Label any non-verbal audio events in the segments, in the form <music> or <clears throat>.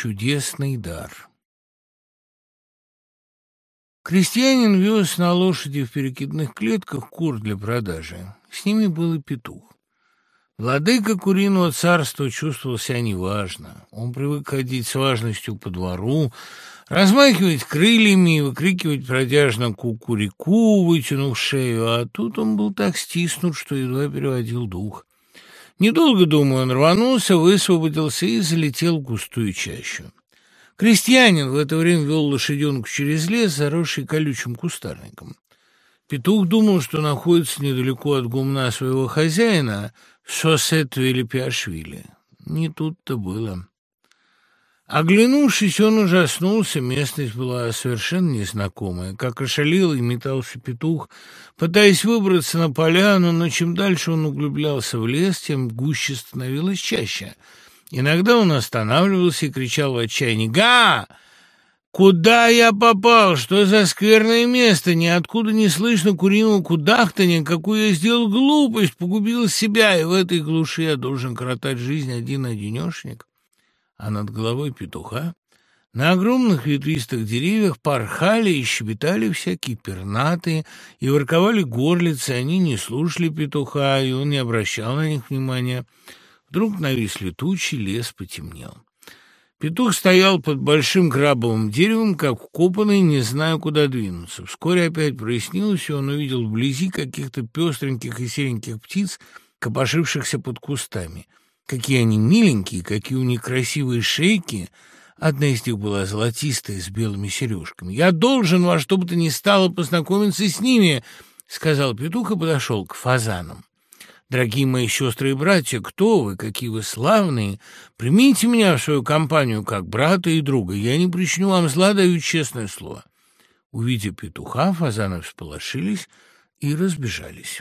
Чудесный дар. Крестьянин вез на лошади в перекидных клетках кур для продажи. С ними был и петух. Владыка куриного царства чувствовал себя неважно. Он привык ходить с важностью по двору, размахивать крыльями и выкрикивать продяжно кукурику, вытянув шею, а тут он был так стиснут, что едва переводил дух. Недолго думая, он рванулся, высвободился и залетел в густую чащу. Крестьянин в это время вел лошаденку через лес, заросший колючим кустарником. Петух думал, что находится недалеко от гумна своего хозяина, Сосету или Пиашвили. Не тут-то было. Оглянувшись, он ужаснулся, местность была совершенно незнакомая. Как ошалел и метался петух, пытаясь выбраться на поляну, но чем дальше он углублялся в лес, тем гуще становилось чаще. Иногда он останавливался и кричал в отчаянии «Га! Куда я попал? Что за скверное место? Ниоткуда не слышно куриного кудахтанья. Какую я сделал глупость, погубил себя, и в этой глуши я должен коротать жизнь один-одинешник» а над головой петуха на огромных ветвистых деревьях порхали и щебетали всякие пернатые, и ворковали горлицы, они не слушали петуха, и он не обращал на них внимания. Вдруг нависли тучи, лес потемнел. Петух стоял под большим крабовым деревом, как вкопанный, не зная, куда двинуться. Вскоре опять прояснилось, и он увидел вблизи каких-то пестреньких и сереньких птиц, копошившихся под кустами — Какие они миленькие, какие у них красивые шейки. Одна из них была золотистая, с белыми сережками. «Я должен во что бы то ни стало познакомиться с ними», — сказал петух и подошел к фазанам. «Дорогие мои сестры и братья, кто вы, какие вы славные! Примите меня в свою компанию как брата и друга. Я не причиню вам зла, даю честное слово». Увидев петуха, фазаны всполошились и разбежались.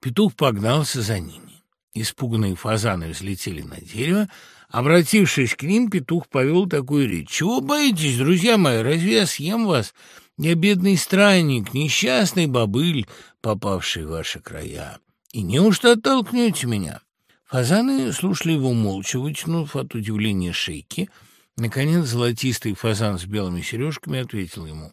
Петух погнался за ними. Испуганные фазаны взлетели на дерево. Обратившись к ним, петух повел такую речь. «Чего боитесь, друзья мои? Разве я съем вас? Я бедный странник, несчастный бобыль, попавший в ваши края. И неужто оттолкнете меня?» Фазаны слушали его молча, вытянув от удивления шейки. Наконец золотистый фазан с белыми сережками ответил ему.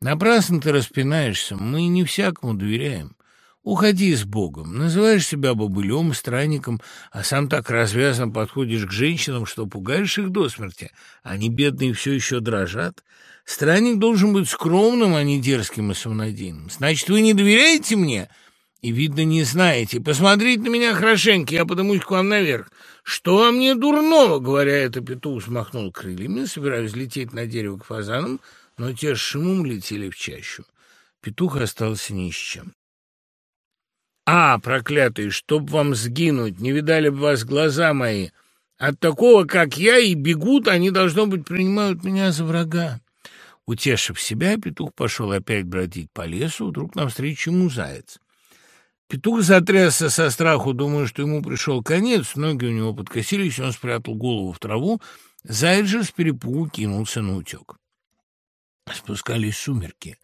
«Напрасно ты распинаешься, мы не всякому доверяем. Уходи с Богом. Называешь себя бобылем, странником, а сам так развязан подходишь к женщинам, что пугаешь их до смерти. Они, бедные, все еще дрожат. Странник должен быть скромным, а не дерзким и самонадеянным. Значит, вы не доверяете мне? И, видно, не знаете. Посмотрите на меня хорошенько, я подымусь к вам наверх. Что во мне дурного, говоря это, петух взмахнул крыльями, собираясь лететь на дерево к фазанам, но те с шумом летели в чащу. Петух остался ни с чем. «А, проклятые, чтоб вам сгинуть, не видали бы вас глаза мои! От такого, как я, и бегут, они, должно быть, принимают меня за врага!» Утешив себя, петух пошел опять бродить по лесу, вдруг навстречу ему заяц. Петух затрясся со страху, думая, что ему пришел конец, ноги у него подкосились, он спрятал голову в траву, заяц же с перепугу кинулся на утек. Спускались сумерки.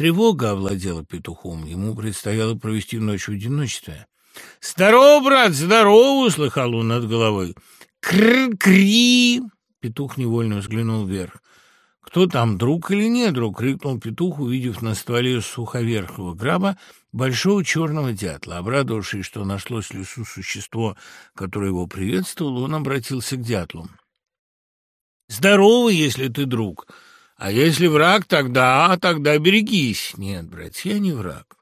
Тревога овладела петухом, ему предстояло провести ночь в одиночестве. «Здорово, брат, здорово!» — услыхал он над головой. «Кр-кри!» — петух невольно взглянул вверх. «Кто там, друг или не друг?» — крикнул петух, увидев на стволе суховерхого граба большого черного дятла. Обрадовавшись, что нашлось в лесу существо, которое его приветствовало, он обратился к дятлу. «Здорово, если ты друг!» А если враг, тогда, тогда берегись. Нет, братья, я не враг.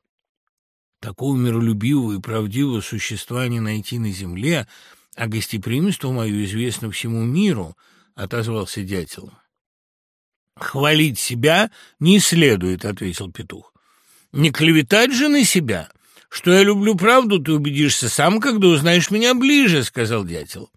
Такого миролюбивого и правдивого существа не найти на земле, а гостеприимство мое известно всему миру, — отозвался дятел. — Хвалить себя не следует, — ответил петух. — Не клеветать же на себя. Что я люблю правду, ты убедишься сам, когда узнаешь меня ближе, — сказал дятел.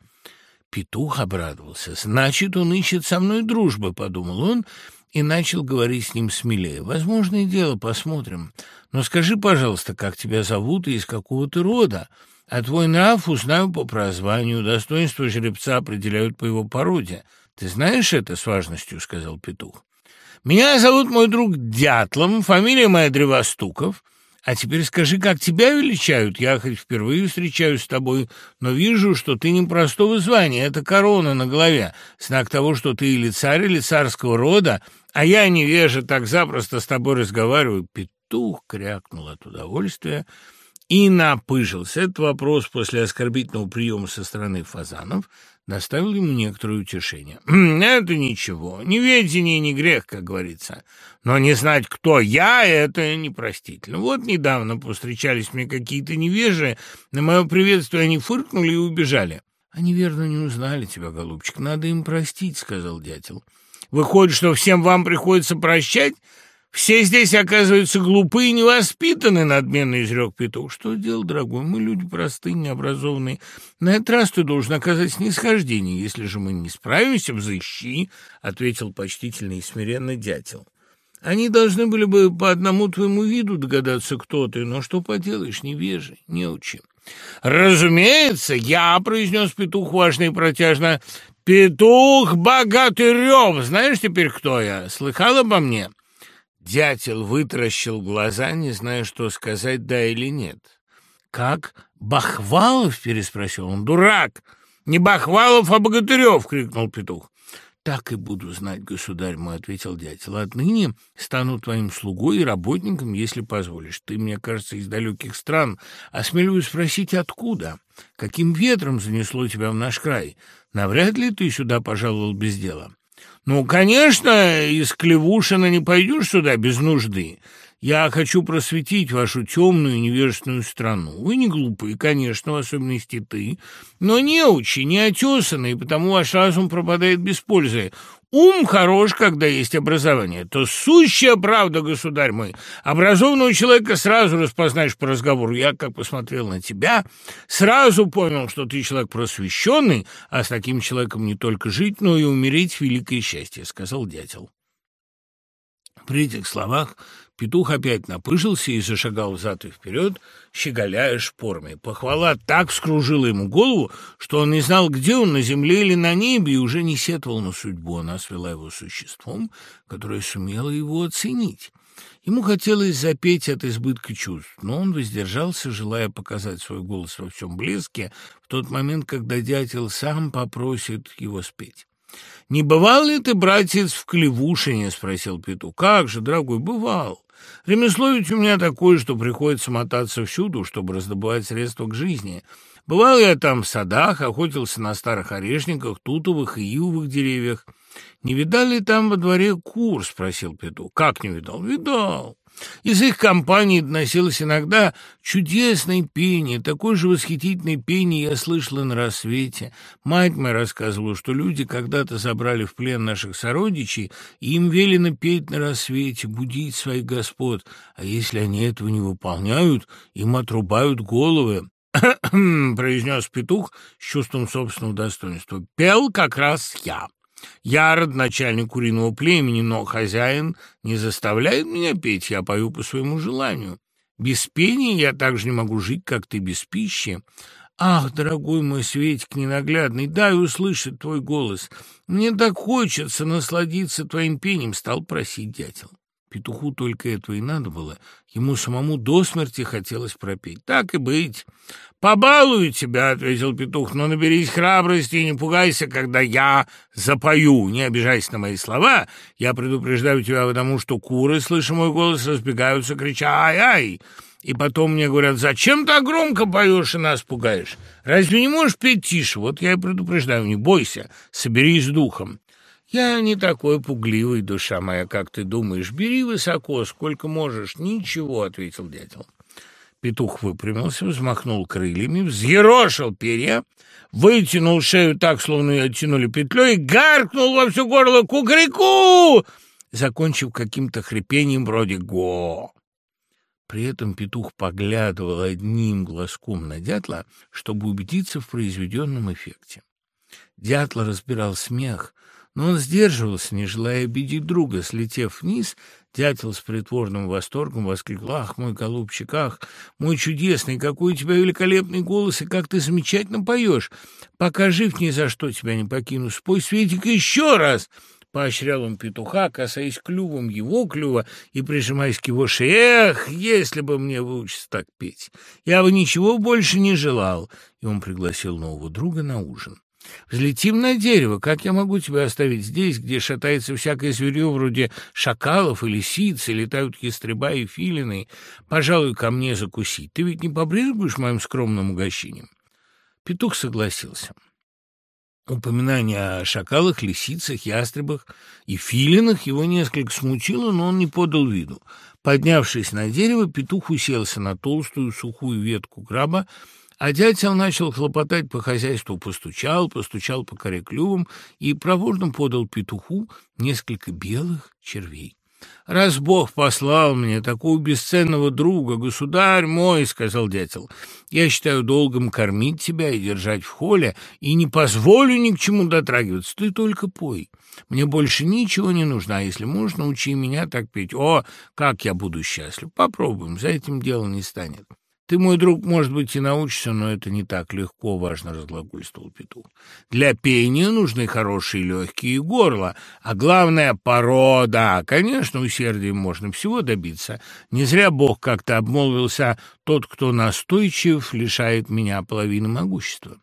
Петух обрадовался. «Значит, он ищет со мной дружбы», — подумал он, и начал говорить с ним смелее. «Возможное дело, посмотрим. Но скажи, пожалуйста, как тебя зовут и из какого ты рода? А твой нрав узнаю по прозванию, достоинство жеребца определяют по его породе. Ты знаешь это с важностью?» — сказал петух. «Меня зовут мой друг Дятлом, фамилия моя Древостуков». А теперь скажи, как тебя величают? Я хоть впервые встречаюсь с тобой, но вижу, что ты не простого звания. Это корона на голове, знак того, что ты или царь, или царского рода, а я невежа так запросто с тобой разговариваю. Петух крякнул от удовольствия и напыжился. Этот вопрос после оскорбительного приема со стороны фазанов доставил ему некоторое утешение. «Это ничего, неведение не грех, как говорится. Но не знать, кто я, это непростительно. Вот недавно повстречались мне какие-то невежи, на мое приветствие они фыркнули и убежали». «Они, верно, не узнали тебя, голубчик, надо им простить», — сказал дятел. «Выходит, что всем вам приходится прощать?» Все здесь, оказывается, глупые и невоспитаны, надменно изрек петух. Что делать, дорогой, мы люди простые, необразованные. На этот раз ты должен оказать снисхождение. Если же мы не справимся, взыщи, — ответил почтительный и смиренный дятел. Они должны были бы по одному твоему виду догадаться, кто ты, но что поделаешь, невежи, неучи. «Разумеется, я», — произнес петух важно и протяжно, — «петух Богатырев, знаешь теперь, кто я? Слыхал обо мне?» Дятел вытаращил глаза, не зная, что сказать, да или нет. «Как? Бахвалов?» — переспросил он. «Дурак! Не Бахвалов, а Богатырев!» — крикнул петух. «Так и буду знать, государь мой», — ответил дятел. «Отныне стану твоим слугой и работником, если позволишь. Ты, мне кажется, из далеких стран. Осмеливаюсь спросить, откуда? Каким ветром занесло тебя в наш край? Навряд ли ты сюда пожаловал без дела?» «Ну, конечно, из Клевушина не пойдешь сюда без нужды. Я хочу просветить вашу темную невежественную страну. Вы не глупые, конечно, в особенности ты, но не учи, не отесанные, потому ваш разум пропадает без пользы. Ум хорош, когда есть образование. То сущая правда, государь мой. Образованного человека сразу распознаешь по разговору. Я, как посмотрел на тебя, сразу понял, что ты человек просвещенный, а с таким человеком не только жить, но и умереть великое счастье, — сказал дятел. При этих словах Петух опять напыжился и зашагал взад и вперед, щеголяя шпорами. Похвала так скружила ему голову, что он не знал, где он, на земле или на небе, и уже не сетовал на судьбу. Она свела его существом, которое сумело его оценить. Ему хотелось запеть от избытка чувств, но он воздержался, желая показать свой голос во всем блеске, в тот момент, когда дятел сам попросит его спеть. «Не бывал ли ты, братец, в Клевушине?» — спросил Петух. «Как же, дорогой, бывал. Ремесло ведь у меня такое, что приходится мотаться всюду, чтобы раздобывать средства к жизни. Бывал я там в садах, охотился на старых орешниках, тутовых и ивовых деревьях. «Не видали там во дворе кур?» — спросил Петух. «Как не видал?» «Видал. Из их компании доносилось иногда чудесное пение, такое же восхитительное пение я слышала на рассвете. Мать моя рассказывала, что люди когда-то забрали в плен наших сородичей, и им велено петь на рассвете, будить своих господ, а если они этого не выполняют, им отрубают головы. <clears throat> произнес петух с чувством собственного достоинства. «Пел как раз я». Я родначальник куриного племени, но хозяин не заставляет меня петь, я пою по своему желанию. Без пения я так же не могу жить, как ты без пищи. Ах, дорогой мой Светик ненаглядный, дай услышать твой голос. Мне так хочется насладиться твоим пением, стал просить дятел. Петуху только этого и надо было. Ему самому до смерти хотелось пропеть. Так и быть. «Побалую тебя», — ответил петух, — «но наберись храбрости и не пугайся, когда я запою. Не обижайся на мои слова. Я предупреждаю тебя потому, что куры, слыша мой голос, разбегаются, крича «Ай-ай!» И потом мне говорят, зачем так громко поешь и нас пугаешь? Разве не можешь петь тише? Вот я и предупреждаю, не бойся, соберись с духом. «Я не такой пугливый, душа моя, как ты думаешь. Бери высоко, сколько можешь». «Ничего», — ответил дятел. Петух выпрямился, взмахнул крыльями, взъерошил перья, вытянул шею так, словно ее оттянули петлей, и гаркнул во все горло «Кукареку!», закончив каким-то хрипением вроде «Го!». При этом петух поглядывал одним глазком на дятла, чтобы убедиться в произведенном эффекте. Дятла разбирал смех, но он сдерживался, не желая обидеть друга. Слетев вниз, дятел с притворным восторгом воскликнул. «Ах, мой голубчик, ах, мой чудесный, какой у тебя великолепный голос, и как ты замечательно поешь! Пока жив, ни за что тебя не покину. Спой, Светик, еще раз!» — поощрял он петуха, касаясь клювом его клюва и прижимаясь к его шее. «Эх, если бы мне выучиться так петь! Я бы ничего больше не желал!» И он пригласил нового друга на ужин. Взлетим на дерево. Как я могу тебя оставить здесь, где шатается всякое зверье вроде шакалов и лисиц, и летают ястреба и филины? Пожалуй, ко мне закусить. Ты ведь не побрезгуешь моим скромным угощением?» Петух согласился. Упоминание о шакалах, лисицах, ястребах и филинах его несколько смутило, но он не подал виду. Поднявшись на дерево, петух уселся на толстую сухую ветку граба, а дятел начал хлопотать по хозяйству, постучал, постучал по коре клювом и проворно подал петуху несколько белых червей. «Раз Бог послал мне такого бесценного друга, государь мой, — сказал дятел, — я считаю долгом кормить тебя и держать в холе, и не позволю ни к чему дотрагиваться, ты только пой. Мне больше ничего не нужно, а если можешь, научи меня так петь. О, как я буду счастлив! Попробуем, за этим дело не станет». Ты, мой друг, может быть, и научишься, но это не так легко, — важно разглагольствовал петух. Для пения нужны хорошие легкие горла, а главное — порода. Конечно, усердием можно всего добиться. Не зря Бог как-то обмолвился, тот, кто настойчив, лишает меня половины могущества.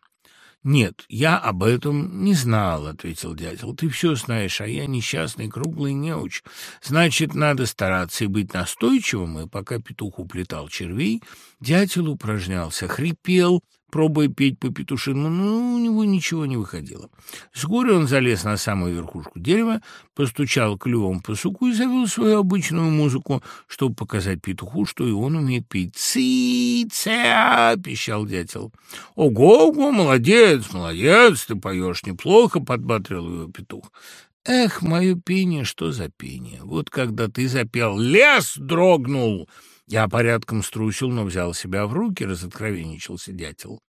«Нет, я об этом не знал», — ответил дятел. «Ты все знаешь, а я несчастный круглый неуч. Значит, надо стараться и быть настойчивым». И пока петух уплетал червей, дятел упражнялся, хрипел, пробуя петь по петушиному, но у него ничего не выходило. Вскоре он залез на самую верхушку дерева, постучал клювом по суку и завел свою обычную музыку, чтобы показать петуху, что и он умеет петь. «Ци-ця!» — пищал дятел. «Ого-го, молодец, молодец, ты поешь неплохо!» — подбатрил его петух. «Эх, мое пение, что за пение! Вот когда ты запел, лес дрогнул!» Я порядком струсил, но взял себя в руки, разоткровенничался дятел.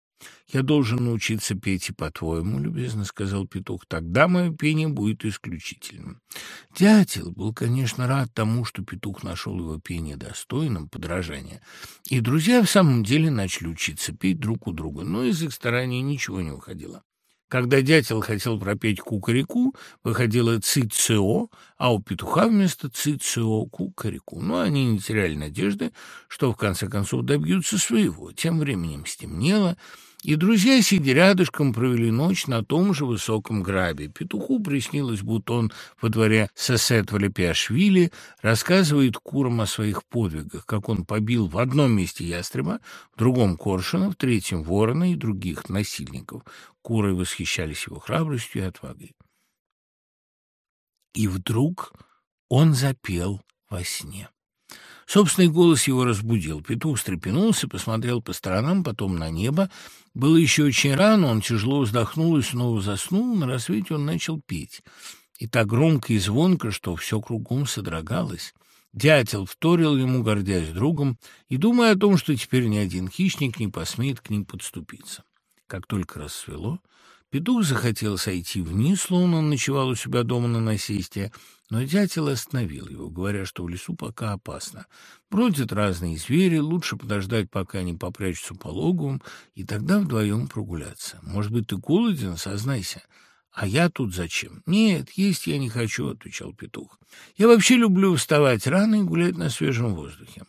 «Я должен научиться петь и по-твоему, — любезно сказал петух, — тогда мое пение будет исключительным». Дятел был, конечно, рад тому, что петух нашел его пение достойным подражания, и друзья в самом деле начали учиться петь друг у друга, но из их стараний ничего не выходило. Когда дятел хотел пропеть кукареку, выходило цицео, а у петуха вместо цицео кукареку. Но они не теряли надежды, что в конце концов добьются своего. Тем временем стемнело, и друзья, сидя рядышком, провели ночь на том же высоком грабе. Петуху приснилось, будто он во дворе Сесет Валепиашвили рассказывает курам о своих подвигах, как он побил в одном месте ястреба, в другом коршуна, в третьем ворона и других насильников. Куры восхищались его храбростью и отвагой. И вдруг он запел во сне. Собственный голос его разбудил. Петух встрепенулся, посмотрел по сторонам, потом на небо. Было еще очень рано, он тяжело вздохнул и снова заснул. На рассвете он начал петь. И так громко и звонко, что все кругом содрогалось. Дятел вторил ему, гордясь другом, и думая о том, что теперь ни один хищник не посмеет к ним подступиться. Как только рассвело, Петух захотел сойти вниз, словно он ночевал у себя дома на насесте, но дятел остановил его, говоря, что в лесу пока опасно. Бродят разные звери, лучше подождать, пока они попрячутся по логовам, и тогда вдвоем прогуляться. Может быть, ты голоден? Сознайся. «А я тут зачем?» «Нет, есть я не хочу», — отвечал петух. «Я вообще люблю вставать рано и гулять на свежем воздухе».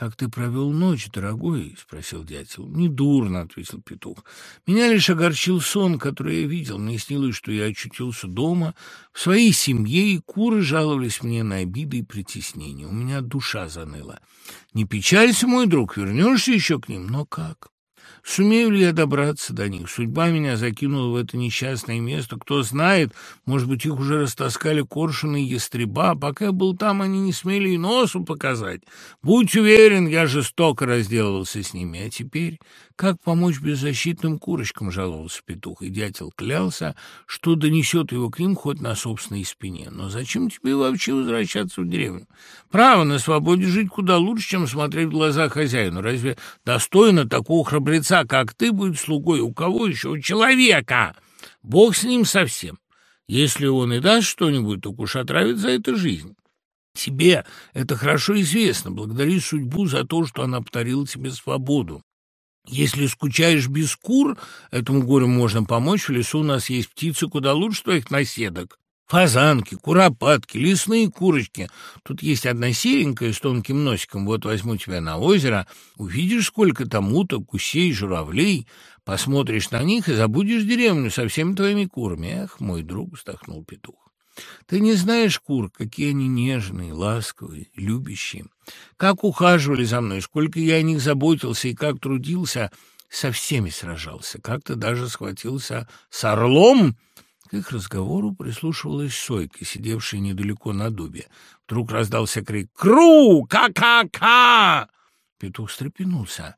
«Как ты провел ночь, дорогой?» — спросил дятел. «Недурно», — ответил петух. «Меня лишь огорчил сон, который я видел. Мне снилось, что я очутился дома, в своей семье, и куры жаловались мне на обиды и притеснения. У меня душа заныла. Не печалься, мой друг, вернешься еще к ним? Но как?» Сумею ли я добраться до них? Судьба меня закинула в это несчастное место. Кто знает, может быть, их уже растаскали коршуны и ястреба. Пока я был там, они не смели и носу показать. Будь уверен, я жестоко разделывался с ними. А теперь как помочь беззащитным курочкам, жаловался петух, и дятел клялся, что донесет его к ним хоть на собственной спине. Но зачем тебе вообще возвращаться в деревню? Право, на свободе жить куда лучше, чем смотреть в глаза хозяину. Разве достойно такого храбреца, как ты, будет слугой у кого еще? У человека! Бог с ним совсем. Если он и даст что-нибудь, то уж отравит за это жизнь. Тебе это хорошо известно. Благодари судьбу за то, что она подарила тебе свободу. Если скучаешь без кур, этому горю можно помочь. В лесу у нас есть птицы куда лучше твоих наседок. Фазанки, куропатки, лесные курочки. Тут есть одна серенькая с тонким носиком. Вот возьму тебя на озеро, увидишь, сколько там уток, гусей, журавлей. Посмотришь на них и забудешь деревню со всеми твоими курами. Эх, мой друг, вздохнул петух. Ты не знаешь, кур, какие они нежные, ласковые, любящие. Как ухаживали за мной, сколько я о них заботился и как трудился, со всеми сражался. Как-то даже схватился с орлом, к их разговору прислушивалась Сойка, сидевшая недалеко на дубе. Вдруг раздался крик «Кру! Ка-ка-ка!» Петух встрепенулся.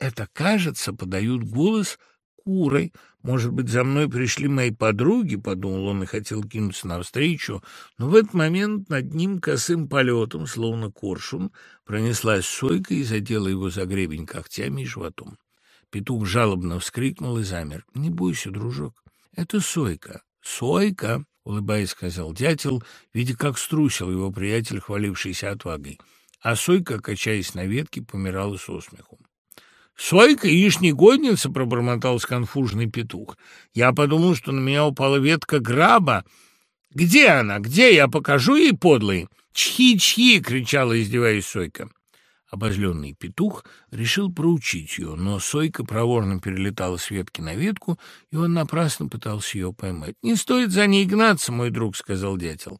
«Это, кажется, подают голос курой. Может быть, за мной пришли мои подруги?» — подумал он и хотел кинуться навстречу. Но в этот момент над ним косым полетом, словно коршун, пронеслась Сойка и задела его за гребень когтями и животом. Петух жалобно вскрикнул и замер. «Не бойся, дружок, это Сойка. «Сойка!» — улыбаясь, сказал дятел, видя, как струсил его приятель, хвалившийся отвагой. А Сойка, качаясь на ветке, помирала со смеху. «Сойка, ишь, негодница!» — пробормотал сконфуженный петух. «Я подумал, что на меня упала ветка граба. Где она? Где? Я покажу ей подлый!» «Чхи-чхи!» — кричала, издеваясь Сойка. Обозленный петух решил проучить ее, но Сойка проворно перелетала с ветки на ветку, и он напрасно пытался ее поймать. «Не стоит за ней гнаться, мой друг», — сказал дятел.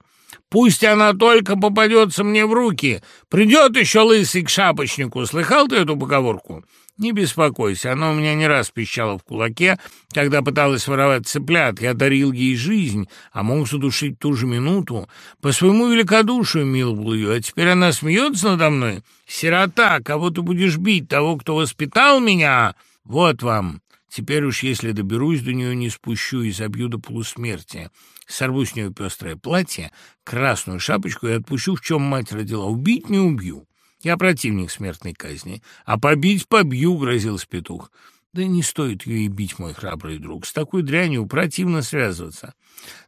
«Пусть она только попадется мне в руки. Придет еще лысый к шапочнику. Слыхал ты эту поговорку?» «Не беспокойся, она у меня не раз пищала в кулаке, когда пыталась воровать цыплят. Я дарил ей жизнь, а мог задушить ту же минуту. По своему великодушию миловал ее, а теперь она смеется надо мной. Сирота, кого ты будешь бить? Того, кто воспитал меня? Вот вам. Теперь уж, если доберусь до нее, не спущу и забью до полусмерти. Сорву с нее пестрое платье, красную шапочку и отпущу, в чем мать родила. Убить не убью». Я противник смертной казни. А побить побью, — грозился петух. Да не стоит ее и бить, мой храбрый друг. С такой дрянью противно связываться.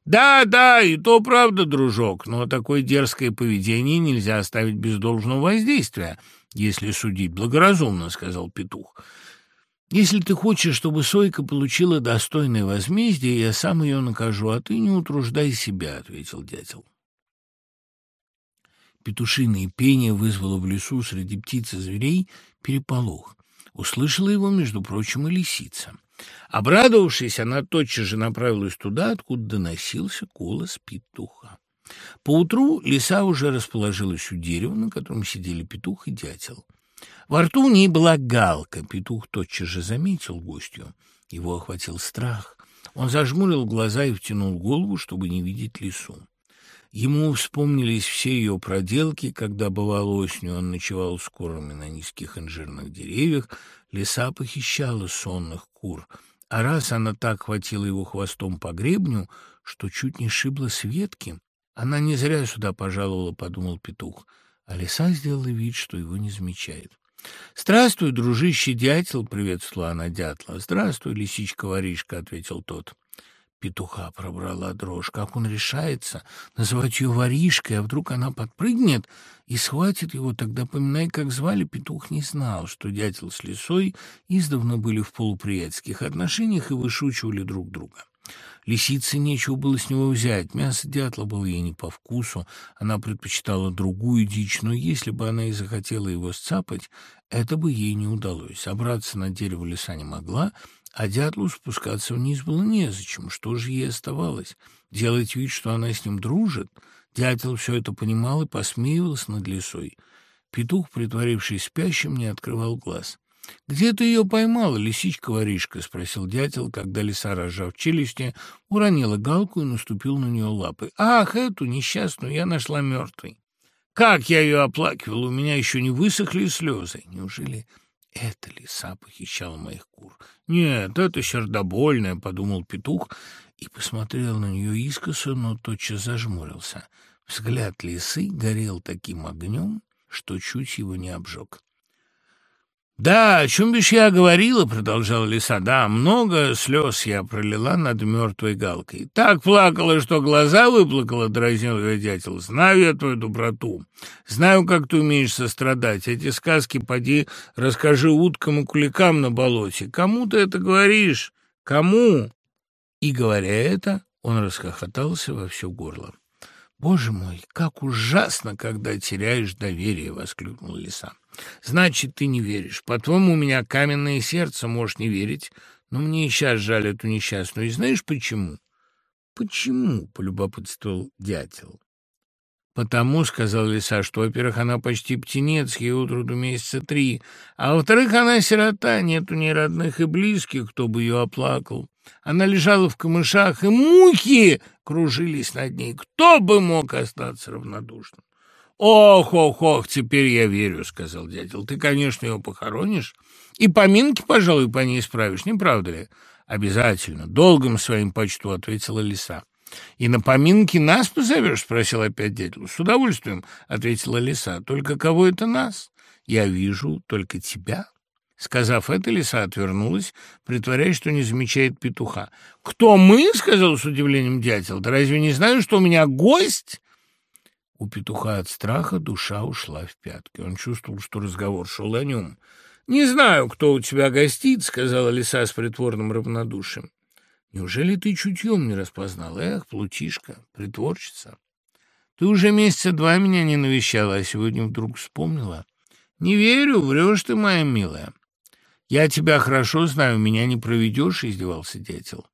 Да, да, и то правда, дружок, но такое дерзкое поведение нельзя оставить без должного воздействия, если судить благоразумно, — сказал петух. Если ты хочешь, чтобы Сойка получила достойное возмездие, я сам ее накажу, а ты не утруждай себя, — ответил дятел. Петушиное пение вызвало в лесу среди птиц и зверей переполох. Услышала его, между прочим, и лисица. Обрадовавшись, она тотчас же направилась туда, откуда доносился голос петуха. Поутру лиса уже расположилась у дерева, на котором сидели петух и дятел. Во рту у ней была галка. Петух тотчас же заметил гостью. Его охватил страх. Он зажмурил глаза и втянул голову, чтобы не видеть лису. Ему вспомнились все ее проделки, когда, бывало осенью, он ночевал с курами на низких инжирных деревьях, лиса похищала сонных кур, а раз она так хватила его хвостом по гребню, что чуть не шибла с ветки. Она не зря сюда пожаловала, подумал петух, а лиса сделала вид, что его не замечает. «Здравствуй, дружище дятел!» — приветствовала она дятла. «Здравствуй, лисичка-воришка!» — ответил тот. Петуха пробрала дрожь. Как он решается называть ее воришкой, а вдруг она подпрыгнет и схватит его? Тогда, поминай, как звали, петух не знал, что дятел с лисой издавна были в полуприятельских отношениях и вышучивали друг друга. Лисице нечего было с него взять, мясо дятла было ей не по вкусу, она предпочитала другую дичь, но если бы она и захотела его сцапать, это бы ей не удалось. Обраться на дерево лиса не могла, а дятлу спускаться вниз было незачем. Что же ей оставалось? Делать вид, что она с ним дружит? Дятел все это понимал и посмеивался над лисой. Петух, притворившись спящим, не открывал глаз. «Где ты ее поймала, лисичка-воришка?» — спросил дятел, когда лиса, разжав челюсти, уронила галку и наступил на нее лапой. «Ах, эту несчастную я нашла мертвой! Как я ее оплакивал! У меня еще не высохли слезы! Неужели это лиса похищала моих кур. Нет, это сердобольная, — подумал петух и посмотрел на нее искоса, но тотчас зажмурился. Взгляд лисы горел таким огнем, что чуть его не обжег. «Да, о чем бишь я говорила?» — продолжала лиса. «Да, много слез я пролила над мертвой галкой. Так плакала, что глаза выплакала», — дразнил ее дятел. «Знаю я твою доброту. Знаю, как ты умеешь сострадать. Эти сказки поди расскажи уткам и куликам на болоте. Кому ты это говоришь? Кому?» И, говоря это, Он расхохотался во все горло. «Боже мой, как ужасно, когда теряешь доверие!» — воскликнул лиса. «Значит, ты не веришь. По-твоему, у меня каменное сердце, можешь не верить. Но мне и сейчас жаль эту несчастную. И знаешь почему?» «Почему?» — полюбопытствовал дятел. «Потому, — сказал лиса, — что, во-первых, она почти птенец, ей утроду месяца три, а во-вторых, она сирота, нет у ней родных и близких, кто бы ее оплакал. Она лежала в камышах, и мухи кружились над ней. Кто бы мог остаться равнодушным? «Ох, ох, ох, теперь я верю», — сказал дятел. «Ты, конечно, ее похоронишь, и поминки, пожалуй, по ней справишь, не правда ли?» «Обязательно, долгом своим почту», — ответила лиса. «И на поминки нас позовешь?» — спросил опять дятел. «С удовольствием», — ответила лиса. «Только кого это нас? Я вижу только тебя». Сказав это, лиса отвернулась, притворяясь, что не замечает петуха. «Кто мы?» — сказал с удивлением дятел. «Да разве не знаю, что у меня гость?» У петуха от страха душа ушла в пятки. Он чувствовал, что разговор шел о нем. «Не знаю, кто у тебя гостит», — сказала лиса с притворным равнодушием. «Неужели ты чутьем не распознал? Эх, плутишка, притворщица. Ты уже месяца два меня не навещала, а сегодня вдруг вспомнила. Не верю, врешь ты, моя милая». «Я тебя хорошо знаю, меня не проведешь», — издевался дятел.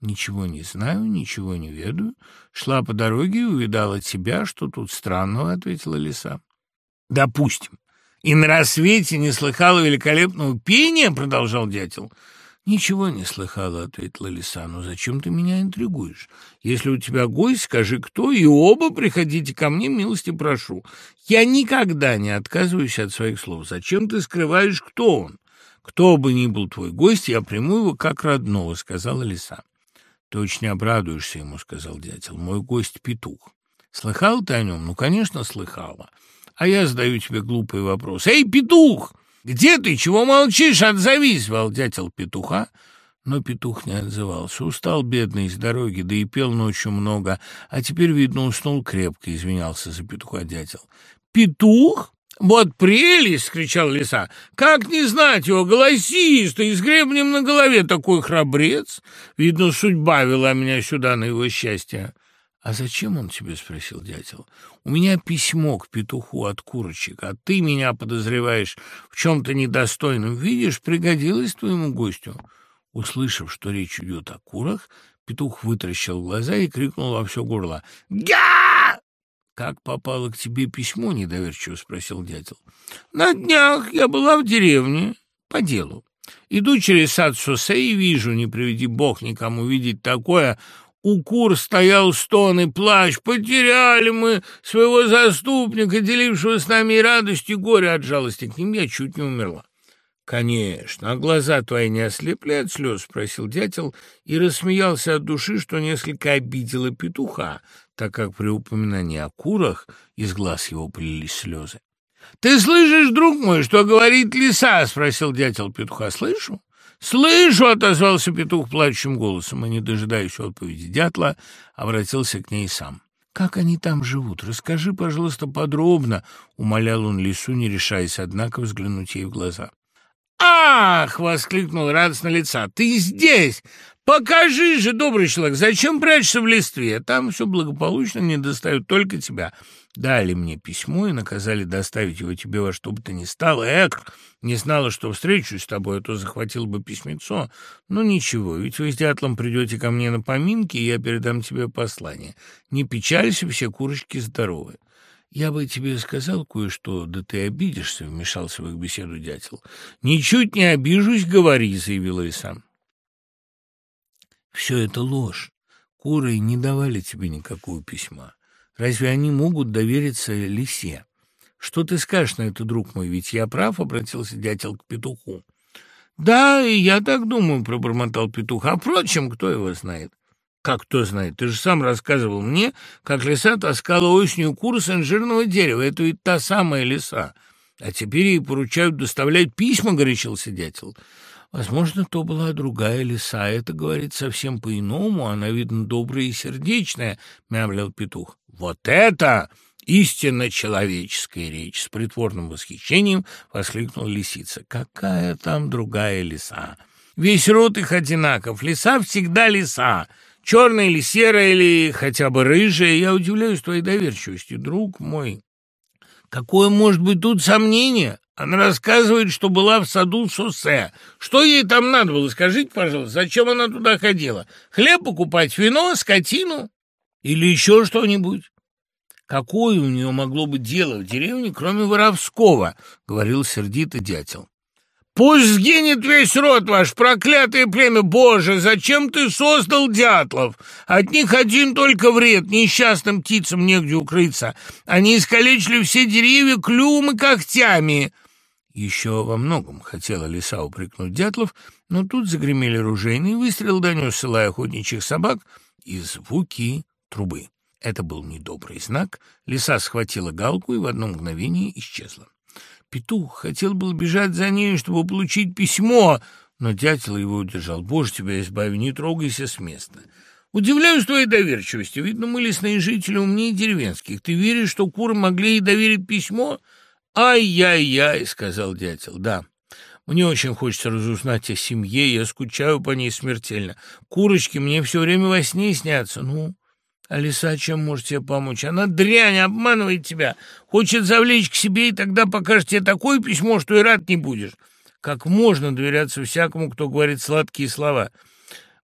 «Ничего не знаю, ничего не ведаю. Шла по дороге и увидала тебя. Что тут странного?» — ответила лиса. «Допустим. И на рассвете не слыхала великолепного пения?» — продолжал дятел. «Ничего не слыхала», — ответила лиса. «Но зачем ты меня интригуешь? Если у тебя гость, скажи, кто, и оба приходите ко мне, милости прошу. Я никогда не отказываюсь от своих слов. Зачем ты скрываешь, кто он? Кто бы ни был твой гость, я приму его как родного», — сказала лиса. «Ты очень обрадуешься ему», — сказал дятел. «Мой гость — петух. Слыхал ты о нем? Ну, конечно, слыхала. А я задаю тебе глупый вопрос. Эй, петух! Где ты? Чего молчишь? Отзовись!» — звал дятел петуха. Но петух не отзывался. Устал бедный с дороги, да и пел ночью много. А теперь, видно, уснул крепко, извинялся за петуха дятел. «Петух? «Вот прелесть!» — кричал лиса. «Как не знать его, голосистый, с гребнем на голове, такой храбрец! Видно, судьба вела меня сюда на его счастье». «А зачем он тебе?» — спросил дятел. «У меня письмо к петуху от курочек, а ты меня подозреваешь в чем-то недостойном. Видишь, пригодилось твоему гостю». Услышав, что речь идет о курах, петух вытаращил глаза и крикнул во все горло. «Гя!» «Как попало к тебе письмо?» — недоверчиво спросил дятел. «На днях я была в деревне по делу. Иду через сад шоссе и вижу, не приведи бог никому видеть такое, у кур стоял стон и плач. Потеряли мы своего заступника, делившего с нами и радость, и горе от жалости к ним. Я чуть не умерла. «Конечно. А глаза твои не ослепли от слез?» — спросил дятел и рассмеялся от души, что несколько обидело петуха, так как при упоминании о курах из глаз его полились слезы. «Ты слышишь, друг мой, что говорит лиса?» — спросил дятел петуха. «Слышу». «Слышу!» — отозвался петух плачущим голосом, и, не дожидаясь отповеди дятла, обратился к ней сам. «Как они там живут? Расскажи, пожалуйста, подробно», — умолял он лису, не решаясь, однако, взглянуть ей в глаза. «Ах!» — воскликнул радостно лица. «Ты здесь! Покажи же, добрый человек, зачем прячешься в листве? Там все благополучно, не достают только тебя. Дали мне письмо и наказали доставить его тебе во что бы то ни стало. Эх, не знала, что встречусь с тобой, а то захватил бы письмецо. Но ничего, ведь вы с дятлом придете ко мне на поминки, и я передам тебе послание. Не печалься, все курочки здоровы. «Я бы тебе сказал кое-что, да ты обидишься», — вмешался в их беседу дятел. «Ничуть не обижусь, говори», — заявила Иса. «Все это ложь. Куры не давали тебе никакого письма. Разве они могут довериться лисе? Что ты скажешь на это, друг мой? Ведь я прав», — обратился дятел к петуху. «Да, и я так думаю», — пробормотал петух. «А впрочем, кто его знает?» Как кто знает, ты же сам рассказывал мне, как лиса таскала осенью кур с инжирного дерева. Это ведь та самая лиса. А теперь ей поручают доставлять письма, горячился дятел. Возможно, то была другая лиса. Это говорит совсем по-иному. Она, видно, добрая и сердечная, мямлил петух. Вот это истинно человеческая речь! С притворным восхищением воскликнула лисица. Какая там другая лиса? Весь род их одинаков. Лиса всегда лиса. Черная или серая, или хотя бы рыжая. Я удивляюсь твоей доверчивости, друг мой. Какое может быть тут сомнение? Она рассказывает, что была в саду Сосе. Что ей там надо было? Скажите, пожалуйста, зачем она туда ходила? Хлеб покупать, вино, скотину? Или еще что-нибудь? Какое у нее могло быть дело в деревне, кроме воровского? — говорил сердито дятел. Пусть сгинет весь род ваш, проклятое племя Боже! Зачем ты создал дятлов? От них один только вред, несчастным птицам негде укрыться. Они искалечили все деревья клювом и когтями. Еще во многом хотела лиса упрекнуть дятлов, но тут загремели ружейные выстрел, донес села охотничьих собак и звуки трубы. Это был недобрый знак. Лиса схватила галку и в одно мгновение исчезла. Петух хотел был бежать за ней, чтобы получить письмо, но дятел его удержал. «Боже, тебя избави, не трогайся с места». «Удивляюсь твоей доверчивости. Видно, мы, лесные жители, умнее деревенских. Ты веришь, что куры могли ей доверить письмо?» «Ай-яй-яй», — сказал дятел. «Да, мне очень хочется разузнать о семье, я скучаю по ней смертельно. Курочки мне все время во сне снятся. Ну, Алиса, чем может тебе помочь? Она дрянь, обманывает тебя. Хочет завлечь к себе, и тогда покажет тебе такое письмо, что и рад не будешь. Как можно доверяться всякому, кто говорит сладкие слова?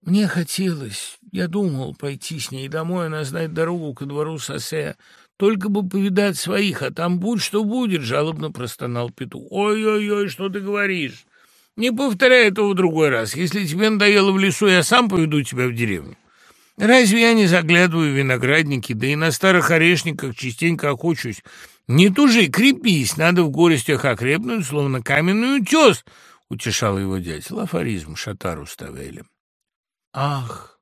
Мне хотелось, я думал пойти с ней домой, она знает дорогу ко двору Сосе. Только бы повидать своих, а там будь что будет, жалобно простонал петух. Ой-ой-ой, что ты говоришь? Не повторяй этого в другой раз. Если тебе надоело в лесу, я сам поведу тебя в деревню. Разве я не заглядываю в виноградники, да и на старых орешниках частенько охочусь? Не тужи, крепись, надо в горестях окрепнуть, словно каменный утес, — утешал его дядя. Афоризм Шатару Ставели. Ах,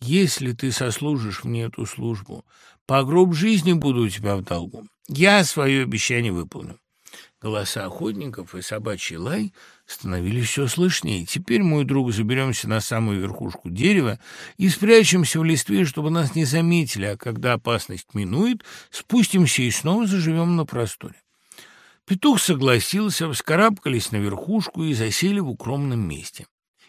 если ты сослужишь мне эту службу, по гроб жизни буду у тебя в долгу. Я свое обещание выполню. Голоса охотников и собачий лай становились все слышнее. Теперь, мой друг, заберемся на самую верхушку дерева и спрячемся в листве, чтобы нас не заметили, а когда опасность минует, спустимся и снова заживем на просторе. Петух согласился, вскарабкались на верхушку и засели в укромном месте.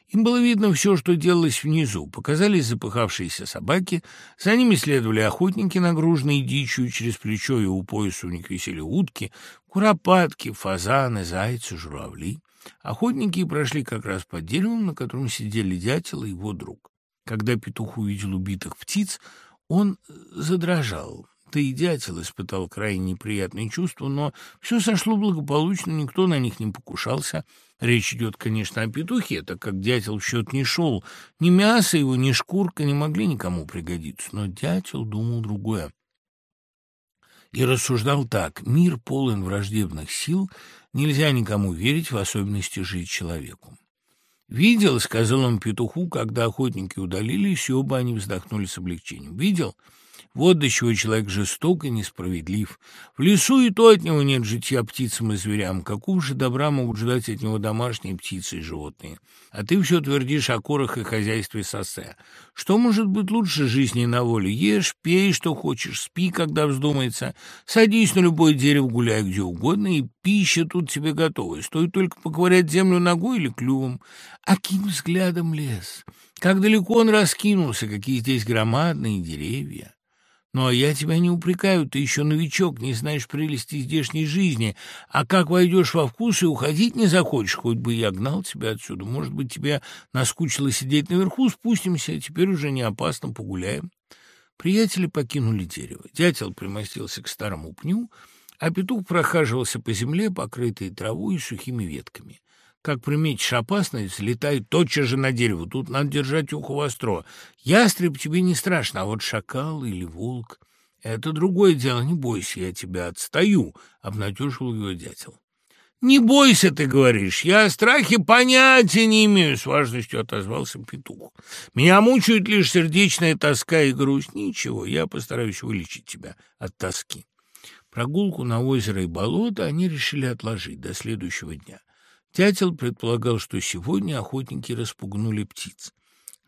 Им было видно все, что делалось внизу. Показались запыхавшиеся собаки, за ними следовали охотники, нагруженные дичью, через плечо и у пояса у них висели утки, куропатки, фазаны, зайцы, журавли. Охотники прошли как раз под деревом, на котором сидели дятел и его друг. Когда петух увидел убитых птиц, он задрожал. Да и дятел испытал крайне неприятные чувства, но все сошло благополучно, никто на них не покушался. Речь идет, конечно, о петухе, так как дятел в счет не шел. Ни мясо его, ни шкурка не могли никому пригодиться, но дятел думал другое. И рассуждал так. Мир полон враждебных сил, нельзя никому верить, в особенности жить человеку. «Видел», — сказал он петуху, когда охотники удалились, и оба они вздохнули с облегчением. «Видел?» Вот до чего человек жесток и несправедлив. В лесу и то от него нет житья птицам и зверям. Какого же добра могут ждать от него домашние птицы и животные? А ты все твердишь о корах и хозяйстве сосе. Что может быть лучше жизни на воле? Ешь, пей, что хочешь, спи, когда вздумается. Садись на любое дерево, гуляй где угодно, и пища тут тебе готова. Стоит только поковырять землю ногой или клювом. Окинь взглядом лес. Как далеко он раскинулся, какие здесь громадные деревья. Но я тебя не упрекаю, ты еще новичок, не знаешь прелести здешней жизни. А как войдешь во вкус и уходить не захочешь, хоть бы я гнал тебя отсюда. Может быть, тебе наскучило сидеть наверху, спустимся, теперь уже не опасно погуляем. Приятели покинули дерево. Дятел примостился к старому пню, а петух прохаживался по земле, покрытой травой и сухими ветками. Как приметишь опасность, летай тотчас же на дерево. Тут надо держать ухо востро. Ястреб тебе не страшно, а вот шакал или волк — это другое дело. Не бойся, я тебя отстаю, — обнадежил его дятел. «Не бойся, ты говоришь, я о страхе понятия не имею», — с важностью отозвался петух. «Меня мучают лишь сердечная тоска и грусть. Ничего, я постараюсь вылечить тебя от тоски». Прогулку на озеро и болото они решили отложить до следующего дня. Дятел предполагал, что сегодня охотники распугнули птиц.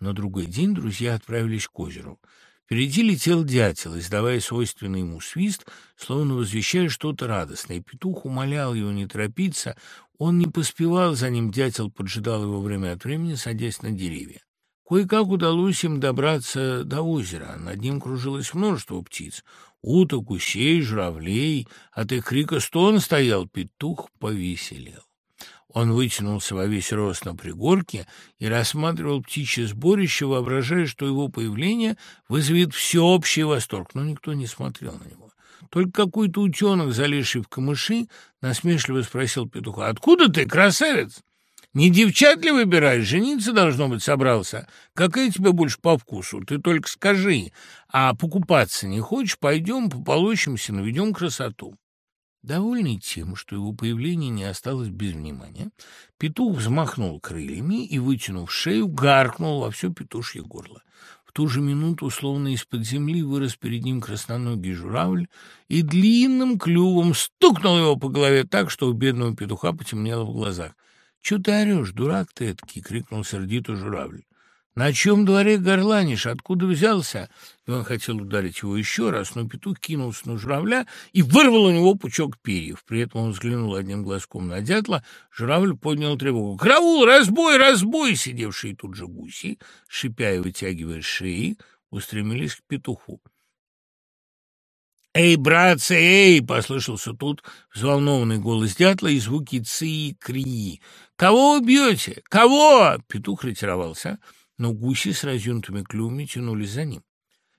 На другой день друзья отправились к озеру. Впереди летел дятел, издавая свойственный ему свист, словно возвещая что-то радостное. Петух умолял его не торопиться, он не поспевал за ним, дятел поджидал его время от времени, садясь на деревья. Кое-как удалось им добраться до озера. Над ним кружилось множество птиц. Уток, гусей, журавлей. От их крика стон стоял, петух повеселел. Он вытянулся во весь рост на пригорке и рассматривал птичье сборище, воображая, что его появление вызовет всеобщий восторг, но никто не смотрел на него. Только какой-то утенок, залезший в камыши, насмешливо спросил петуха, «Откуда ты, красавец? Не девчат ли выбираешь? Жениться, должно быть, собрался. Какая тебе больше по вкусу? Ты только скажи. А покупаться не хочешь? Пойдем, пополощемся, наведем красоту». Довольный тем, что его появление не осталось без внимания, петух взмахнул крыльями и, вытянув шею, гаркнул во все петушье горло. В ту же минуту, словно из-под земли, вырос перед ним красноногий журавль и длинным клювом стукнул его по голове так, что у бедного петуха потемнело в глазах. «Чего ты орешь, дурак ты эдакий?» — крикнул сердито журавль. «На чем дворе горланишь? Откуда взялся?» И он хотел ударить его еще раз, но петух кинулся на журавля и вырвал у него пучок перьев. При этом он взглянул одним глазком на дятла. Журавль поднял тревогу. «Караул! Разбой! Разбой!» Сидевшие тут же гуси, шипя и вытягивая шеи, устремились к петуху. «Эй, братцы, эй!» — послышался тут взволнованный голос дятла и звуки ци и кри. «Кого вы бьете? Кого?» Петух ретировался но гуси с разъюнутыми клювами тянулись за ним.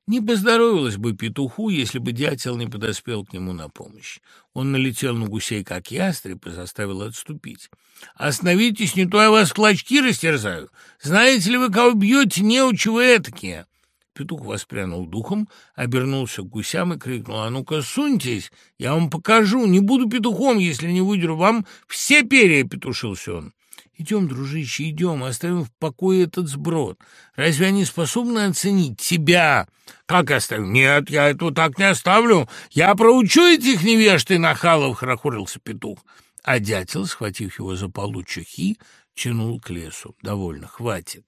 Не поздоровилось бы петуху, если бы дятел не подоспел к нему на помощь. Он налетел на гусей, как ястреб, и заставил отступить. «Остановитесь, не то я вас клочки растерзаю! Знаете ли вы, кого бьете, неучи вы этакие!» Петух воспрянул духом, обернулся к гусям и крикнул, «А ну-ка, суньтесь, я вам покажу, не буду петухом, если не выдеру вам все перья!» — петушился он. Идем, дружище, идем, оставим в покое этот сброд. Разве они способны оценить тебя? Как оставим? Нет, я этого так не оставлю. Я проучу этих невежд и нахалов, хорохорился петух. А дятел, схватив его за полу чухи, тянул к лесу. Довольно, хватит.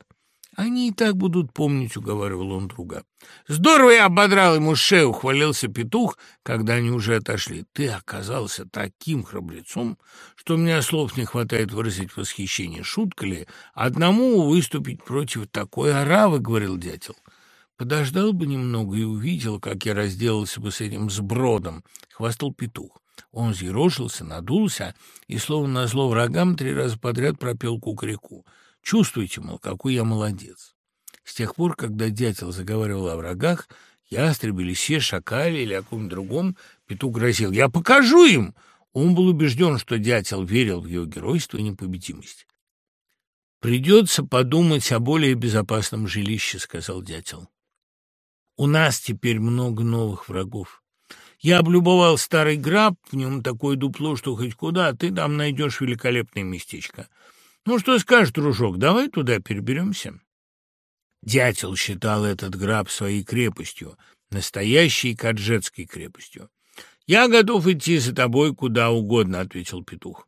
Они и так будут помнить, — уговаривал он друга. Здорово я ободрал ему шею, — хвалился петух, когда они уже отошли. Ты оказался таким храбрецом, что меня слов не хватает выразить восхищение. Шутка ли? Одному выступить против такой оравы, — говорил дятел. Подождал бы немного и увидел, как я разделался бы с этим сбродом, — хвастал петух. Он взъерошился, надулся и, словно назло врагам, три раза подряд пропел кукареку. Чувствуйте, мол, какой я молодец. С тех пор, когда дятел заговаривал о врагах, ястребе, лисе, шакале или о ком другом, петух грозил. «Я покажу им!» Он был убежден, что дятел верил в его геройство и непобедимость. «Придется подумать о более безопасном жилище», — сказал дятел. «У нас теперь много новых врагов. Я облюбовал старый граб, в нем такое дупло, что хоть куда, а ты там найдешь великолепное местечко. Ну, что скажешь, дружок, давай туда переберемся. Дятел считал этот граб своей крепостью, настоящей каджетской крепостью. «Я готов идти за тобой куда угодно», — ответил петух.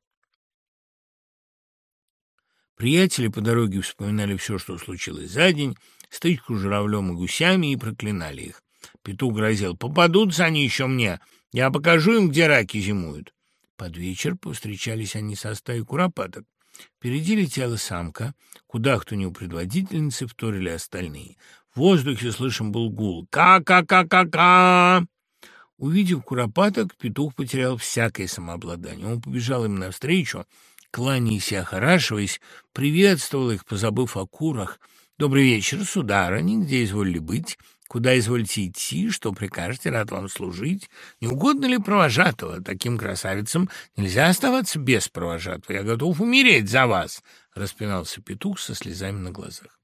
Приятели по дороге вспоминали все, что случилось за день, стычку с журавлем и гусями, и проклинали их. Петух грозил, «Попадутся они еще мне, я покажу им, где раки зимуют». Под вечер повстречались они со стаей куропаток. Впереди летела самка, куда кто у предводительницы вторили остальные. В воздухе слышен был гул «Ка-ка-ка-ка-ка!». Увидев куропаток, петух потерял всякое самообладание. Он побежал им навстречу, кланяясь и охорашиваясь, приветствовал их, позабыв о курах. «Добрый вечер, сударыни, где изволили быть?» Куда извольте идти, что прикажете, рад вам служить? Не угодно ли провожатого? Таким красавицам нельзя оставаться без провожатого. Я готов умереть за вас!» — распинался петух со слезами на глазах.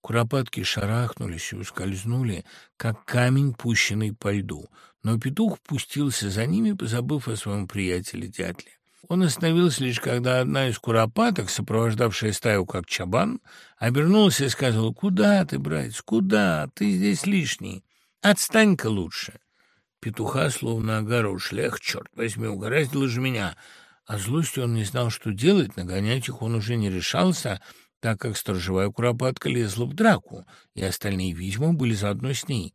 Куропатки шарахнулись и ускользнули, как камень, пущенный по льду. Но петух пустился за ними, позабыв о своем приятеле дятле. Он остановился лишь, когда одна из куропаток, сопровождавшая стаю как чабан, обернулась и сказала, «Куда ты, братец, куда? Ты здесь лишний. Отстань-ка лучше». Петуха словно огорошили. «Эх, черт возьми, угораздило же меня!» А злостью он не знал, что делать, нагонять их он уже не решался, так как сторожевая куропатка лезла в драку, и остальные ведьмы были заодно с ней.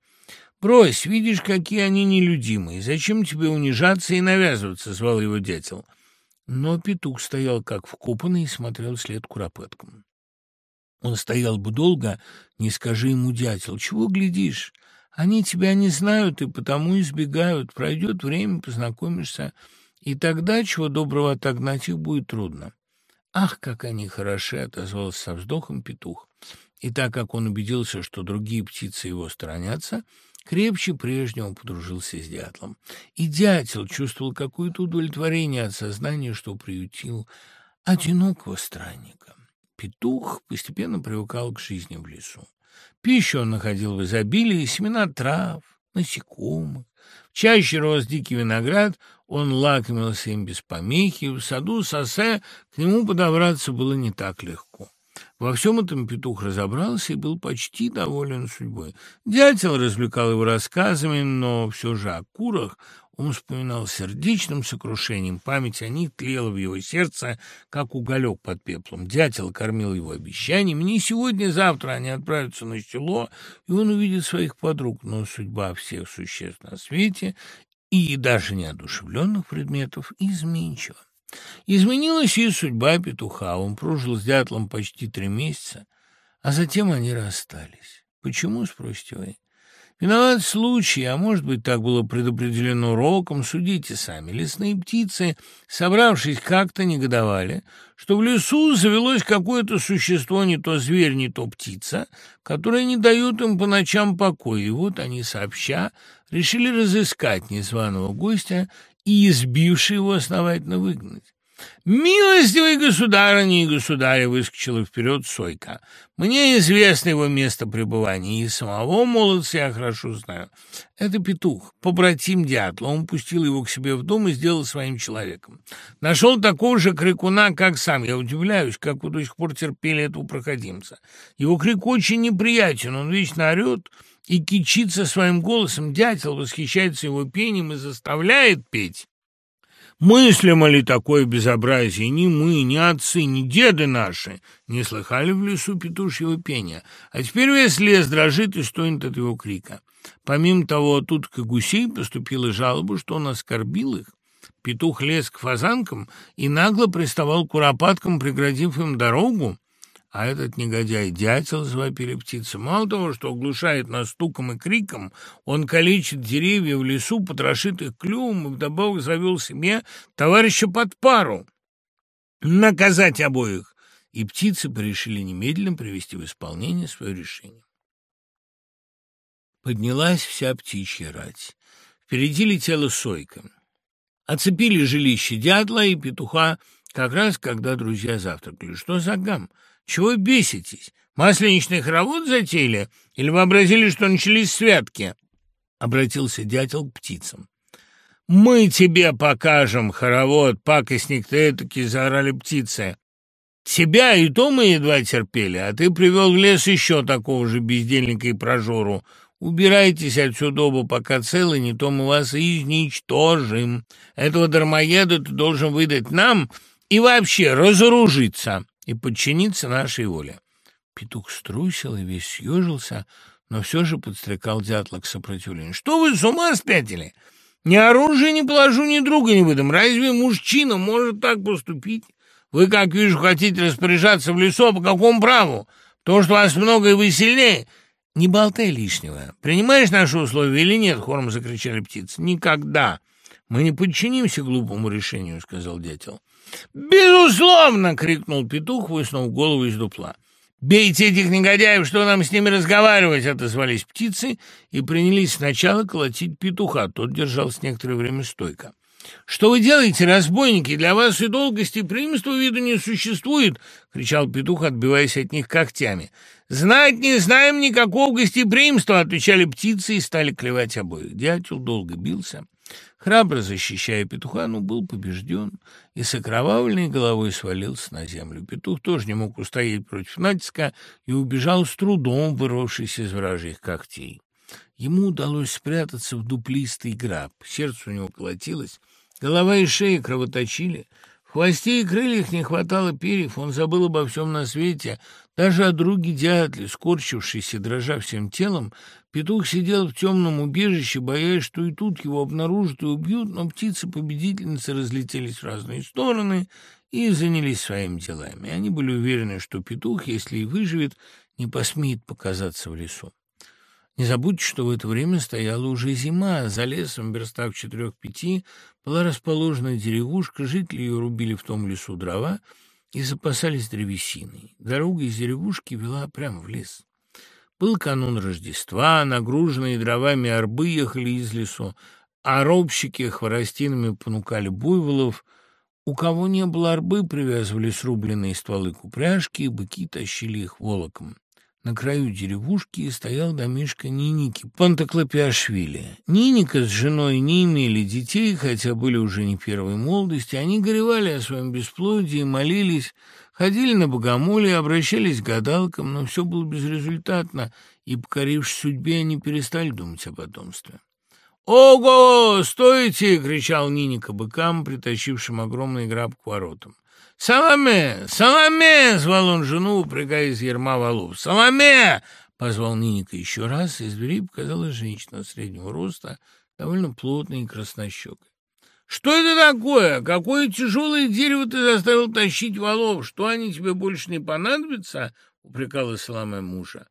«Брось, видишь, какие они нелюдимые. Зачем тебе унижаться и навязываться?» — звал его дятел. Но петух стоял как вкопанный и смотрел след куропаткам. Он стоял бы долго, не скажи ему, дятел, чего глядишь? Они тебя не знают и потому избегают. Пройдет время, познакомишься, и тогда, чего доброго, отогнать их будет трудно. «Ах, как они хороши!» — отозвался со вздохом петух. И так как он убедился, что другие птицы его сторонятся, крепче прежнего подружился с дятлом. И дятел чувствовал какое-то удовлетворение от сознания, что приютил одинокого странника. Петух постепенно привыкал к жизни в лесу. Пищу он находил в изобилии, семена трав, насекомых. Чаще рос дикий виноград, он лакомился им без помехи, в саду сосе к нему подобраться было не так легко. Во всем этом петух разобрался и был почти доволен судьбой. Дятел развлекал его рассказами, но все же о курах он вспоминал сердечным сокрушением. Память о них тлела в его сердце, как уголек под пеплом. Дятел кормил его обещаниями. Не сегодня-завтра они отправятся на село, и он увидит своих подруг. Но судьба всех существ на свете и даже неодушевленных предметов изменчива. Изменилась и судьба петуха. Он прожил с дятлом почти три месяца, а затем они расстались. Почему, спросите вы? Виноват случай, а может быть, так было предопределено роком, судите сами. Лесные птицы, собравшись, как-то негодовали, что в лесу завелось какое-то существо, не то зверь, не то птица, которое не дает им по ночам покоя. И вот они сообща решили разыскать незваного гостя и избивший его основательно выгнать. «Милостивый государыня и государя!» — выскочила вперед Сойка. «Мне известно его место пребывания, и самого молодца я хорошо знаю. Это петух, побратим дятла. Он пустил его к себе в дом и сделал своим человеком. Нашел такого же крикуна, как сам. Я удивляюсь, как вы до сих пор терпели этого проходимца. Его крик очень неприятен, он вечно орет» и кичится своим голосом, дятел восхищается его пением и заставляет петь. Мыслимо ли такое безобразие? Ни мы, ни отцы, ни деды наши не слыхали в лесу петушьего пения, а теперь весь лес дрожит и стонет от его крика. Помимо того, тут к гусей поступила жалоба, что он оскорбил их. Петух лез к фазанкам и нагло приставал к куропаткам, преградив им дорогу. А этот негодяй дятел, завопили птицы, мало того, что оглушает нас стуком и криком, он калечит деревья в лесу, потрошит их клювом и вдобавок завел себе товарища под пару. Наказать обоих! И птицы порешили немедленно привести в исполнение свое решение. Поднялась вся птичья рать. Впереди летела сойка. Оцепили жилище дятла и петуха как раз, когда друзья завтракали. Что за гам? Чего беситесь? Масленичный хоровод затеяли? Или вообразили, что начались святки?» Обратился дятел к птицам. «Мы тебе покажем хоровод, пакостник ты этакий!» — заорали птицы. «Тебя и то мы едва терпели, а ты привел в лес еще такого же бездельника и прожору. Убирайтесь отсюда оба, пока целы, не то мы вас изничтожим. Этого дармоеда ты должен выдать нам и вообще разоружиться и подчиниться нашей воле. Петух струсил и весь съежился, но все же подстрекал дятла к сопротивлению. «Что вы с ума спятили? Ни оружия не положу, ни друга не выдам. Разве мужчина может так поступить? Вы, как вижу, хотите распоряжаться в лесу, по какому праву? То, что вас много и вы сильнее...» «Не болтай лишнего. Принимаешь наши условия или нет?» — хором закричали птицы. «Никогда. Мы не подчинимся глупому решению», — сказал дятел. «Безусловно!» — крикнул петух, высунув голову из дупла. «Бейте этих негодяев, что нам с ними разговаривать!» — отозвались птицы и принялись сначала колотить петуха. Тот держался некоторое время стойко. «Что вы делаете, разбойники? Для вас и долг гостеприимства виду не существует!» — кричал петух, отбиваясь от них когтями. «Знать не знаем никакого гостеприимства!» — отвечали птицы и стали клевать обоих. Дятел долго бился храбро защищая петуха, но был побежден и с окровавленной головой свалился на землю. Петух тоже не мог устоять против натиска и убежал с трудом, вырвавшись из вражьих когтей. Ему удалось спрятаться в дуплистый граб. Сердце у него колотилось, голова и шея кровоточили. В хвосте и крыльях не хватало перьев, он забыл обо всем на свете, даже о друге дятле, скорчившийся, дрожа всем телом, Петух сидел в темном убежище, боясь, что и тут его обнаружат и убьют, но птицы-победительницы разлетелись в разные стороны, и занялись своими делами. Они были уверены, что петух, если и выживет, не посмеет показаться в лесу. Не забудьте, что в это время стояла уже зима. За лесом, в четырех-пяти, была расположена деревушка. Жители ее рубили в том лесу дрова и запасались древесиной. Дорога из деревушки вела прямо в лес. Был канун Рождества, нагруженные дровами арбы ехали из лесу, а робщики хворостинами понукали буйволов. У кого не было арбы, привязывали срубленные стволы к упряжке, и быки тащили их волоком. На краю деревушки стоял домишко Ниники Пантоклопиашвили. Ниника с женой не имели детей, хотя были уже не первой молодости. Они горевали о своем бесплодии, молились, ходили на богомолие, обращались к гадалкам, но все было безрезультатно, и, покорившись судьбе, они перестали думать о потомстве. «Ого! Стойте!» — кричал Ниника быкам, притащившим огромный граб к воротам. «Саламе! Саламе!» — звал он жену, упрягая из ерма валов. «Саламе!» — позвал Ниника еще раз, из двери показалась женщина среднего роста, довольно плотная и краснощекая. «Что это такое? Какое тяжелое дерево ты заставил тащить валов? Что они тебе больше не понадобятся?» — упрекала Саламе мужа.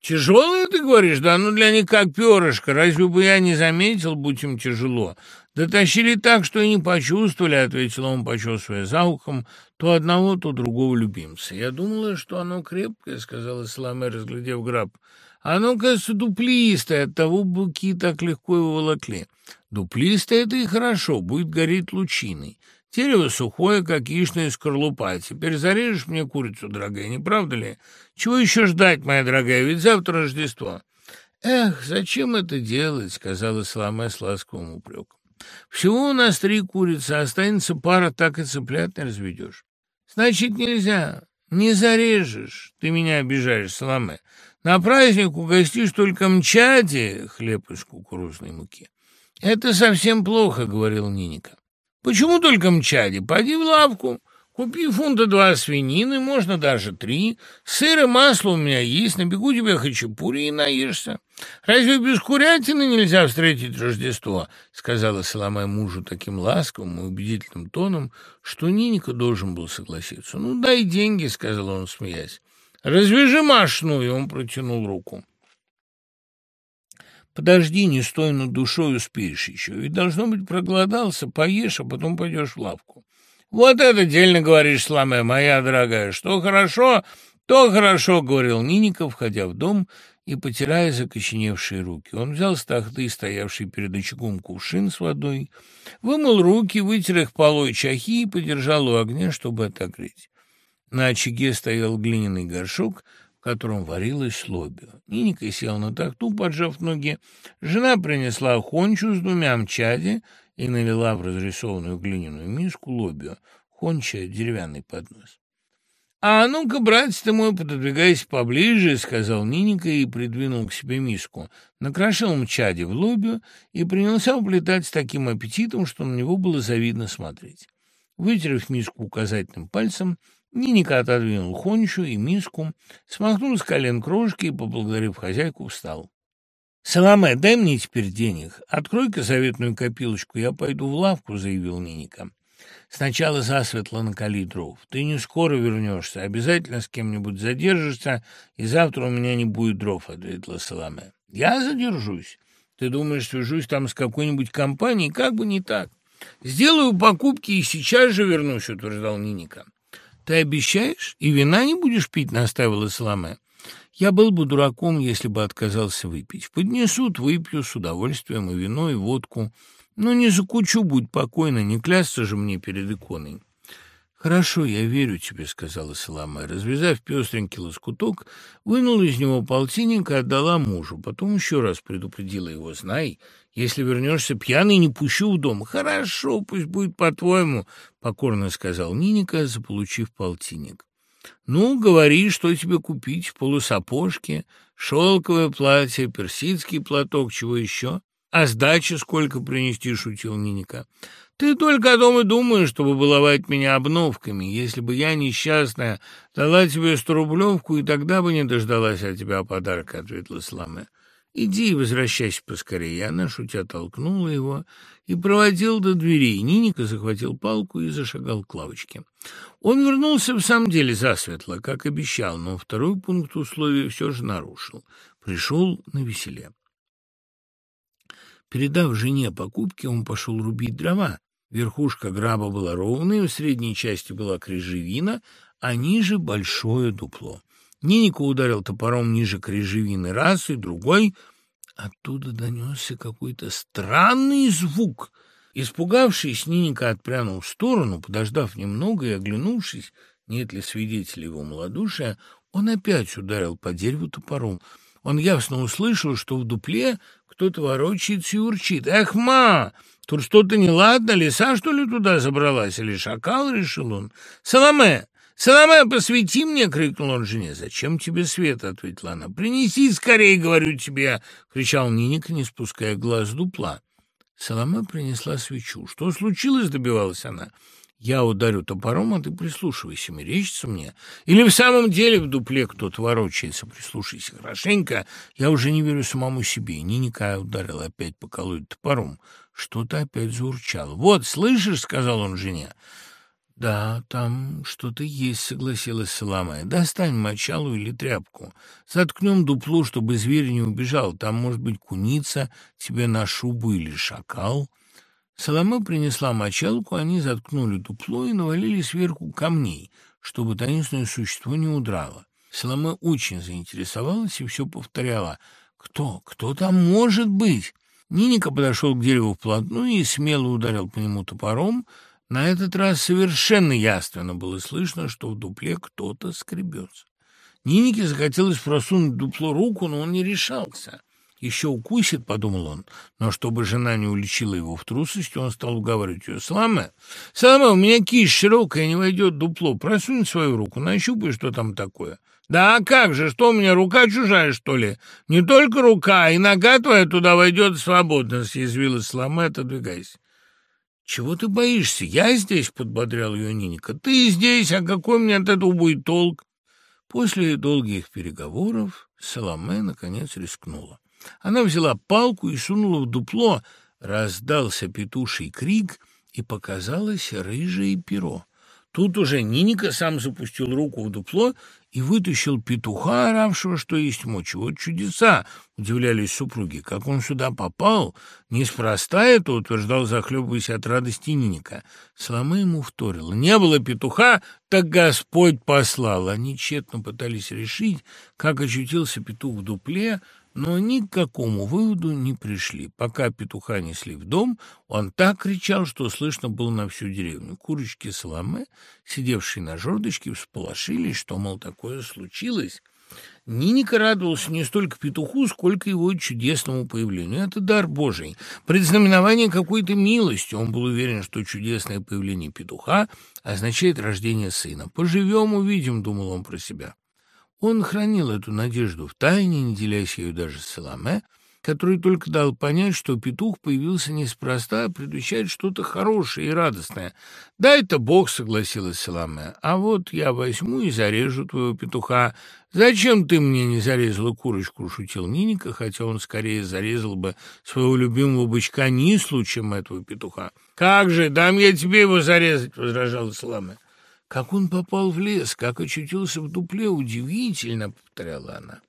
«Тяжелые, ты говоришь? Да ну для них как перышко. Разве бы я не заметил, будь им тяжело? «Дотащили так, что и не почувствовали», — ответил он, почесывая за ухом, то одного, то другого любимца. «Я думала, что оно крепкое», — сказала Соломе, разглядев граб. «Оно, кажется, дуплистое, оттого буки так легко его волокли. Дуплистое — это и хорошо, будет гореть лучиной. Дерево сухое, как яичная скорлупа. Теперь зарежешь мне курицу, дорогая, не правда ли? Чего еще ждать, моя дорогая, ведь завтра Рождество». «Эх, зачем это делать?» — сказала Соломе с ласковым упреком. Всего у нас три курицы, останется пара, так и цыплят не разведешь. Значит, нельзя, не зарежешь. Ты меня обижаешь, Соломе. На праздник угостишь только мчади, хлеб из кукурузной муки. Это совсем плохо, говорил Ниника. Почему только мчади? Пойди в лавку, Купи фунта два свинины, можно даже три. Сыр и масло у меня есть, набегу тебе хачапури и наешься. Разве без курятины нельзя встретить Рождество?» — сказала Соломай мужу таким ласковым и убедительным тоном, что Ниника должен был согласиться. «Ну, дай деньги», — сказал он, смеясь. «Развяжи машину», — и он протянул руку. «Подожди, не стой над душой, успеешь еще. Ведь, должно быть, проголодался, поешь, а потом пойдешь в лавку». «Вот это дельно говоришь, Сламе, моя дорогая. Что хорошо, то хорошо», — говорил Ниников, входя в дом и потирая закоченевшие руки. Он взял с тахты, стоявший перед очагом кувшин с водой, вымыл руки, вытер их полой чахи и подержал у огня, чтобы отогреть. На очаге стоял глиняный горшок, в котором варилась лобио. Ниника сел на тахту, поджав ноги. Жена принесла хончу с двумя мчади — и налила в разрисованную глиняную миску лобио, хонча деревянный поднос. «А ну-ка, братец ты мой, пододвигайся поближе», — сказал Ниника и придвинул к себе миску. Накрошил мчади в лобио и принялся уплетать с таким аппетитом, что на него было завидно смотреть. Вытерев миску указательным пальцем, Ниника отодвинул хончу и миску, смахнул с колен крошки и, поблагодарив хозяйку, встал. «Саламе, дай мне теперь денег. Открой-ка заветную копилочку, я пойду в лавку», — заявил Ниника. «Сначала засветло накали дров. Ты не скоро вернешься, обязательно с кем-нибудь задержишься, и завтра у меня не будет дров», — ответила Саламе. «Я задержусь. Ты думаешь, свяжусь там с какой-нибудь компанией? Как бы не так. Сделаю покупки и сейчас же вернусь», — утверждал Ниника. «Ты обещаешь? И вина не будешь пить?» — настаивала Саламе. Я был бы дураком, если бы отказался выпить. Поднесут, выпью с удовольствием и вино, и водку. Но не закучу, будь покойно, не клясться же мне перед иконой. «Хорошо, я верю тебе», — сказала Соломай. Развязав пестренький лоскуток, вынула из него полтинник и отдала мужу. Потом еще раз предупредила его. «Знай, если вернешься пьяный, не пущу в дом». «Хорошо, пусть будет по-твоему», — покорно сказал Ниника, заполучив полтинник. «Ну, говори, что тебе купить, полусапожки, шелковое платье, персидский платок, чего еще? А сдачи сколько принести?» — шутил Ниника. «Ты только о том и думаешь, чтобы баловать меня обновками. Если бы я, несчастная, дала тебе сто рублевку, и тогда бы не дождалась от тебя подарка», — ответила Сламе. Иди и возвращайся поскорее. Она, шутя, толкнула его и проводил до дверей. Ниника захватил палку и зашагал к лавочке. Он вернулся в самом деле засветло, как обещал, но второй пункт условия все же нарушил. Пришел на веселе. Передав жене покупки, он пошел рубить дрова. Верхушка граба была ровной, в средней части была крыжевина, а ниже большое дупло. Ниника ударил топором ниже крыжевины раз и другой. Оттуда донесся какой-то странный звук. Испугавшись, Ниника отпрянул в сторону, подождав немного и оглянувшись, нет ли свидетелей его малодушия, он опять ударил по дереву топором. Он ясно услышал, что в дупле кто-то ворочается и урчит. «Эх, ма! Тут что-то неладно, лиса, что ли, туда забралась? Или шакал?» — решил он. «Саламе! Саламе, посвети мне!» — крикнул он жене. «Зачем тебе свет?» — ответила она. «Принеси скорее, говорю тебе!» — кричал Ниника, не спуская глаз дупла. Саламе принесла свечу. «Что случилось?» — добивалась она. Я ударю топором, а ты прислушивайся, мерещится мне. Или в самом деле в дупле кто-то ворочается, прислушайся хорошенько. Я уже не верю самому себе. Ниника ударила опять по топором. Что-то опять заурчало. «Вот, слышишь?» — сказал он жене. «Да, там что-то есть», — согласилась Соломая. «Достань мочалу или тряпку. Заткнем дупло, чтобы зверь не убежал. Там, может быть, куница тебе на шубу или шакал». Соломе принесла мочалку, они заткнули дупло и навалили сверху камней, чтобы таинственное существо не удрало. Соломе очень заинтересовалась и все повторяла. «Кто? Кто там может быть?» Ниника подошел к дереву вплотную и смело ударил по нему топором. На этот раз совершенно ясно было слышно, что в дупле кто-то скребется. Нинике захотелось просунуть дупло руку, но он не решался. Еще укусит, — подумал он, но чтобы жена не уличила его в трусости, он стал уговаривать ее. «Саламе, Саламе, у меня кисть широкая, не войдет дупло. Просунь свою руку, нащупай, что там такое». «Да а как же, что у меня, рука чужая, что ли? Не только рука, и нога твоя туда войдет свободно», — съязвила Саламе, отодвигайся. «Чего ты боишься? Я здесь», — подбодрял ее Ниника. «Ты здесь, а какой мне от этого будет толк?» После долгих переговоров Саламе наконец рискнула. Она взяла палку и сунула в дупло. Раздался петуший крик, и показалось рыжее перо. Тут уже Ниника сам запустил руку в дупло и вытащил петуха, оравшего, что есть мочи. Вот чудеса, удивлялись супруги. Как он сюда попал? Неспроста это, утверждал, захлебываясь от радости Ниника. Соломе ему вторила. Не было петуха, так Господь послал. Они тщетно пытались решить, как очутился петух в дупле, но ни к какому выводу не пришли. Пока петуха несли в дом, он так кричал, что слышно было на всю деревню. Курочки Соломе, сидевшие на жердочке, всполошились, что, мол, такое случилось. Ниника радовался не столько петуху, сколько его чудесному появлению. Это дар Божий, предзнаменование какой-то милости. Он был уверен, что чудесное появление петуха означает рождение сына. «Поживем, увидим», — думал он про себя. Он хранил эту надежду в тайне, не делясь ею даже с Саламе, который только дал понять, что петух появился неспроста, а предвещает что-то хорошее и радостное. «Да это Бог», — согласилась Саламе, — «а вот я возьму и зарежу твоего петуха». «Зачем ты мне не зарезала курочку?» — шутил Ниника, хотя он скорее зарезал бы своего любимого бычка Нислу, чем этого петуха. «Как же, дам я тебе его зарезать», — возражала Саламе. «Как он попал в лес, как очутился в дупле, удивительно!» — повторяла она.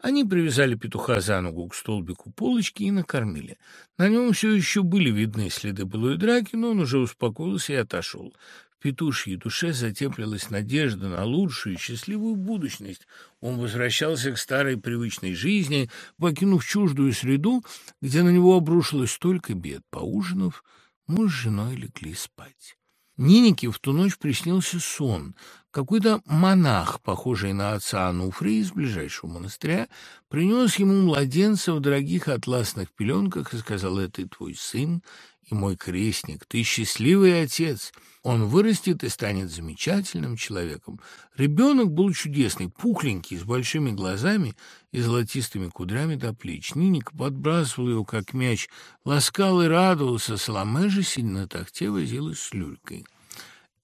Они привязали петуха за ногу к столбику полочки и накормили. На нем все еще были видны следы былой драки, но он уже успокоился и отошел. В петушьей душе затеплилась надежда на лучшую и счастливую будущность. Он возвращался к старой привычной жизни, покинув чуждую среду, где на него обрушилось столько бед. Поужинав, муж с женой легли спать. Нинике в ту ночь приснился сон. Какой-то монах, похожий на отца Ануфрия из ближайшего монастыря, принес ему младенца в дорогих атласных пеленках и сказал, «Это твой сын и мой крестник, ты счастливый отец». Он вырастет и станет замечательным человеком. Ребенок был чудесный, пухленький, с большими глазами и золотистыми кудрями до плеч. Ниника подбрасывал его, как мяч, ласкал и радовался. Соломе же, сильно на тахте, возилась с люлькой.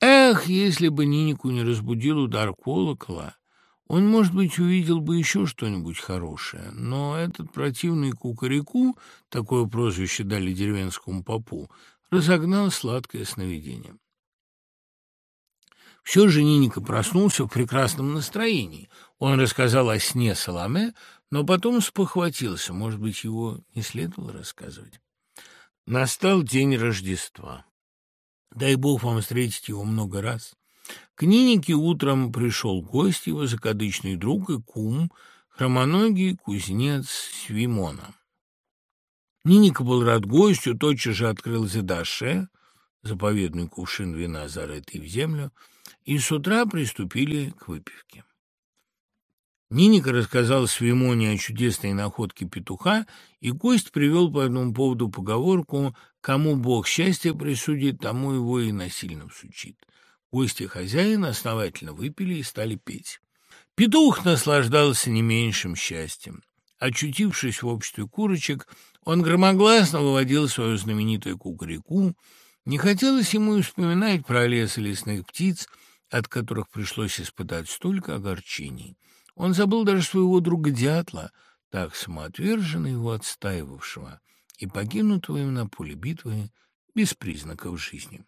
Эх, если бы Нинику не разбудил удар колокола, он, может быть, увидел бы еще что-нибудь хорошее, но этот противный кукареку, такое прозвище дали деревенскому попу, разогнал сладкое сновидение. Все же Ниника проснулся в прекрасном настроении. Он рассказал о сне Саламе, но потом спохватился. Может быть, его не следовало рассказывать. Настал день Рождества. Дай бог вам встретить его много раз. К Нинике утром пришел гость, его закадычный друг и кум, хромоногий кузнец Свимона. Ниника был рад гостю, тотчас же открыл задаше, заповедный кувшин вина, зарытый в землю, и с утра приступили к выпивке. Ниника рассказал Свимоне о чудесной находке петуха, и гость привел по этому поводу поговорку «Кому Бог счастье присудит, тому его и насильно всучит». Гости хозяина основательно выпили и стали петь. Петух наслаждался не меньшим счастьем. Очутившись в обществе курочек, он громогласно выводил свою знаменитую кукареку. Не хотелось ему вспоминать про лес и лесных птиц, от которых пришлось испытать столько огорчений. Он забыл даже своего друга Дятла, так самоотверженно его отстаивавшего и погинутого им на поле битвы без признаков жизни.